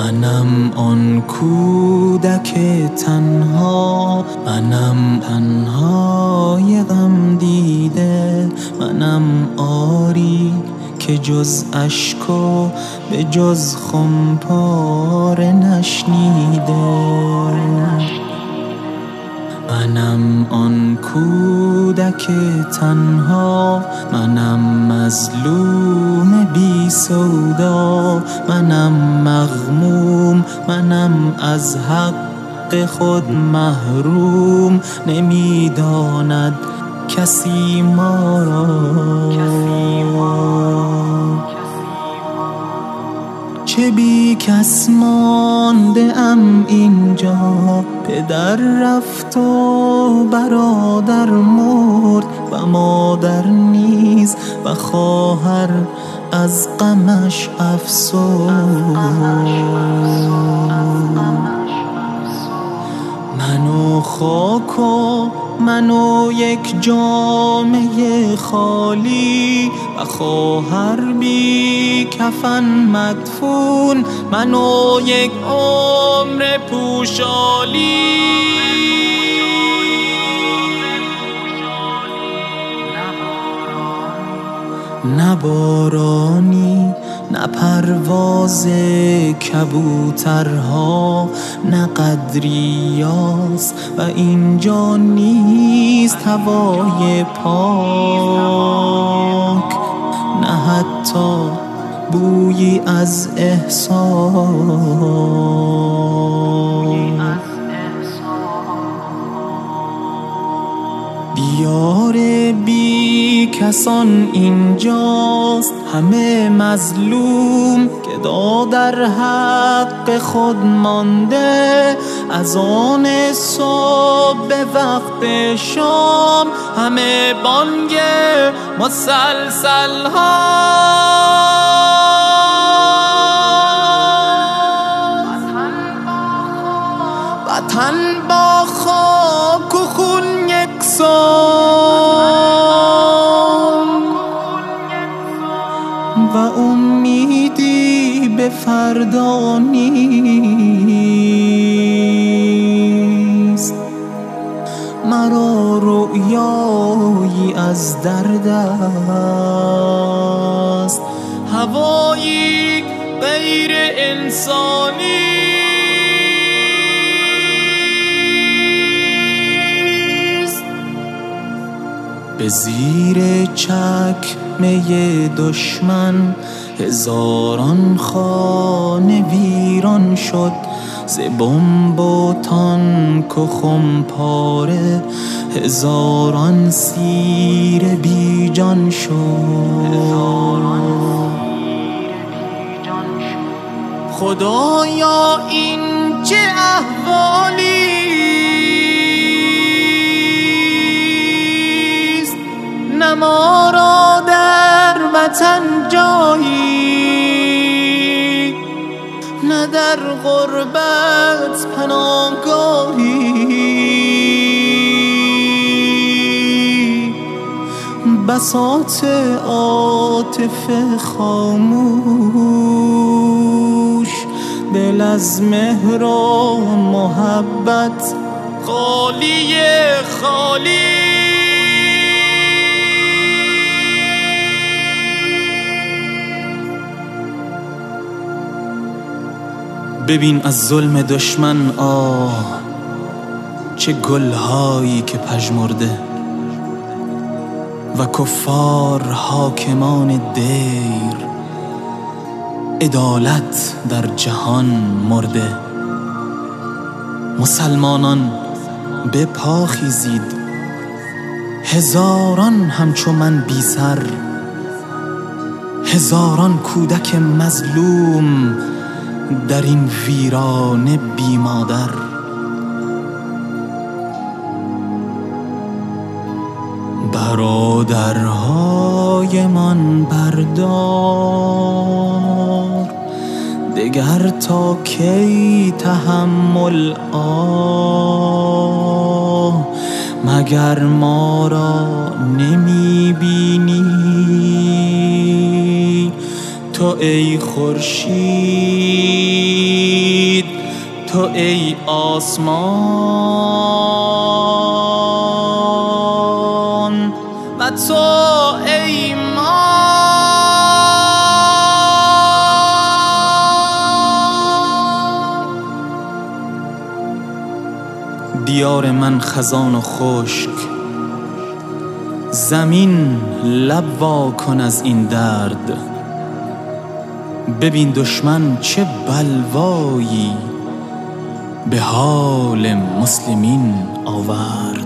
منم آن کودک تنها منم تنهای غم دیده منم آری که جز اشک و به جز خمپاره نشنیده. منم آن کودک تنها منم مظلوم بی سودا منم مغموم منم از حق خود محروم. نمی‌داند کسی ما را پدر رفت و برادر مرد و مادر نیز و خواهر از غمش افسرد خاک و من و یک جامعه خالی. و خواهر بی کفن مدفون. من و یک عمر پوشالی. نه بارانی نه پرواز کبوترها نه قدریاس و اینجا نیست هوای پاک نه حتی بویی از احسان دیار بی کسان اینجاست همه مظلوم گدا در حق خود مانده. از آن صبح به وقت شام همه بانگ مسلسل ها وطن با خاک و خون یکسان و امیدی به فردا نیست. مرا رؤیایی از درد است. هوایی غیر انسانی به زیر چکمه دشمن. هزاران خانه ویران شد. ز بمب و تانک و خمپاره هزاران سیر بی جان شد. خدایا این چه احوالی وطن جایی نه در غربت پناهگاهی. بساط عاطفه خاموش دل از مهر و محبت خالی خالی. ببین از ظلم دشمن آه چه گلهایی که پژمرده و کفار حاکمان دیر عدالت در جهان مرده. مسلمانان به پا خیزید هزاران همچو من بی سر. هزاران کودک مظلوم. در این ویرانه بی مادر برادرهای من بردار. دگر تا کی تحمل آه. مگر ما را نمی بینی تو ای خورشید تو ای آسمان و تو ای ما دیار من خزان و خشک زمین لب وا کن از این درد. ببین دشمن چه بلوایی. به حال مسلمین آورد